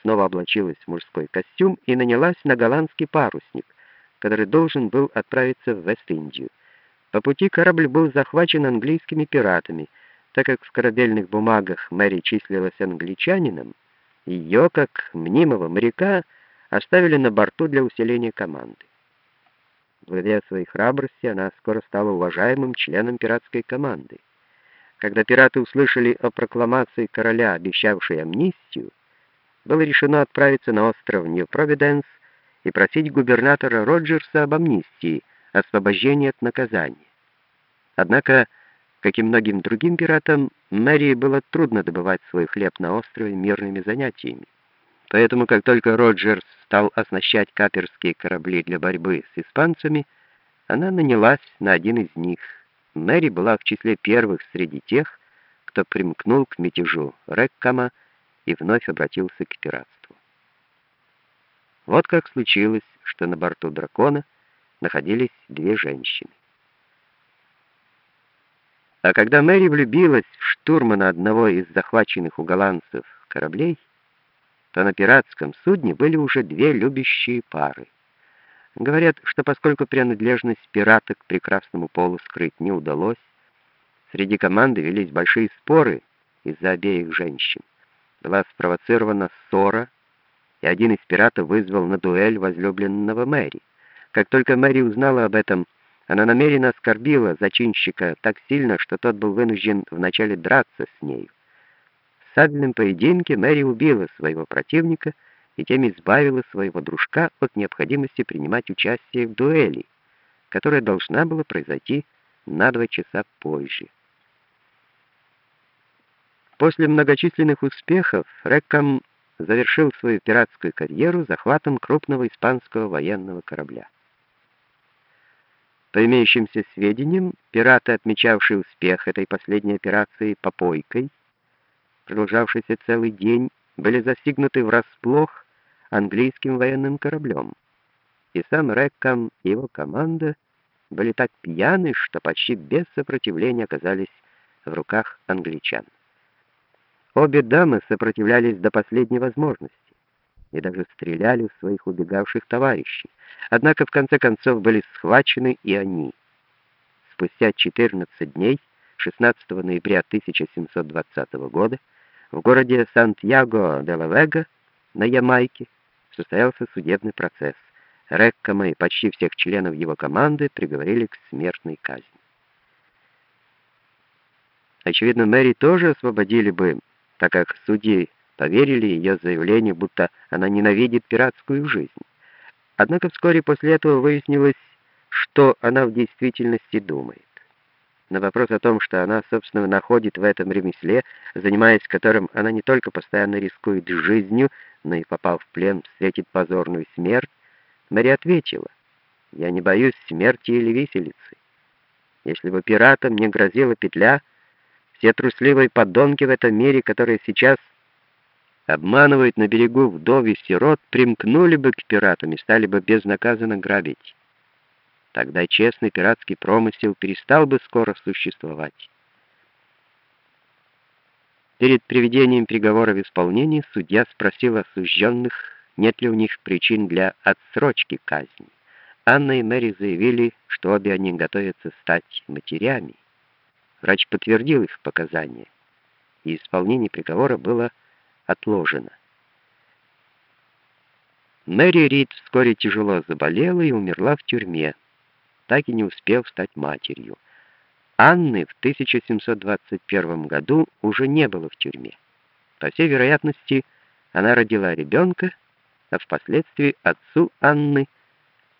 снова облачилась в мужской костюм и нанялась на голландский парусник, который должен был отправиться в Вест-Индию. По пути корабль был захвачен английскими пиратами, так как в корабельных бумагах Мэри числилась англичанином, ее, как мнимого моряка, оставили на борту для усиления команды. Благодаря своей храбрости она скоро стала уважаемым членом пиратской команды. Когда пираты услышали о прокламации короля, обещавшей амнистию, было решено отправиться на остров Нью-Провиденс и просить губернатора Роджерса об амнистии, освобождении от наказания. Однако, как и многим другим пиратам, Мэри было трудно добывать свой хлеб на острове мирными занятиями. Поэтому, как только Роджерс стал оснащать каперские корабли для борьбы с испанцами, она нанялась на один из них. Мэри была в числе первых среди тех, кто примкнул к мятежу Реккама и вновь обратился к пиратству. Вот как случилось, что на борту дракона находились две женщины. А когда Мэри влюбилась в штурмана одного из захваченных у голландцев кораблей, то на пиратском судне были уже две любящие пары. Говорят, что поскольку принадлежность пирата к прекрасному полу скрыть не удалось, среди команды велись большие споры из-за обеих женщин. Была спровоцирована ссора, и один из пиратов вызвал на дуэль возлюбленного Мэри. Как только Мэри узнала об этом, она намеренно оскорбила зачинщика так сильно, что тот был вынужден вначале драться с нею. В сабельном поединке Мэри убила своего противника и тем избавила своего дружка от необходимости принимать участие в дуэли, которая должна была произойти на два часа позже. После многочисленных успехов Реккам завершил свою пиратскую карьеру захватом крупного испанского военного корабля. По имеющимся сведениям, пираты, отмечавшие успех этой последней операции попойкой, продолжавшейся целый день, были застигнуты врасплох английским военным кораблем. И сам Реккам и его команда были так пьяны, что почти без сопротивления оказались в руках англичан. Обе дамы сопротивлялись до последней возможности и даже стреляли в своих убегавших товарищей. Однако в конце концов были схвачены и они. Спустя 14 дней, 16 ноября 1720 года, в городе Сантьяго-де-ла-Вега на Ямайке состоялся судебный процесс. Реккама и почти всех членов его команды приговорили к смертной казни. Очевидно, Мэри тоже освободили бы, так как судьи поверили ее заявлению, будто она ненавидит пиратскую жизнь. Однако вскоре после этого выяснилось, что она в действительности думает. На вопрос о том, что она, собственно, находит в этом ремесле, занимаясь которым она не только постоянно рискует жизнью, но и, попав в плен, встретит позорную смерть, Мэри ответила, «Я не боюсь смерти или виселицы. Если бы пиратам не грозила петля, все трусливые подонки в этом мире, которые сейчас обманывают на берегу вдов и сирот, примкнули бы к пиратам и стали бы безнаказанно грабить. Тогда честный пиратский промысел перестал бы скоро существовать. Перед приведением приговора в исполнение судья спросил осужденных, нет ли у них причин для отсрочки казни. Анна и Мэри заявили, что обе они готовятся стать матерями. Врач подтвердил их показания, и исполнение приговора было отложено. Мэри Рид вскоре тяжело заболела и умерла в тюрьме, так и не успев стать матерью. Анны в 1721 году уже не было в тюрьме. По всей вероятности, она родила ребенка, а впоследствии отцу Анны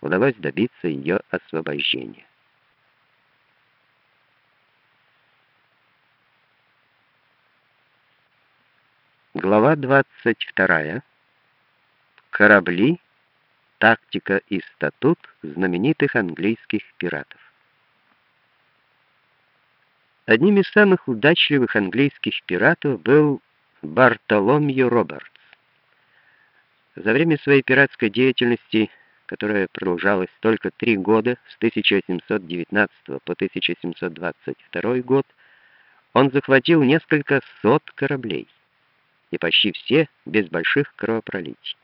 удалось добиться ее освобождения. Глава 22. Корабли, тактика и статут знаменитых английских пиратов. Одним из самых удачливых английских пиратов был Бартоломью Робертс. За время своей пиратской деятельности, которая продолжалась только три года, с 1719 по 1722 год, он захватил несколько сот кораблей. И почти все без больших кровопролитий.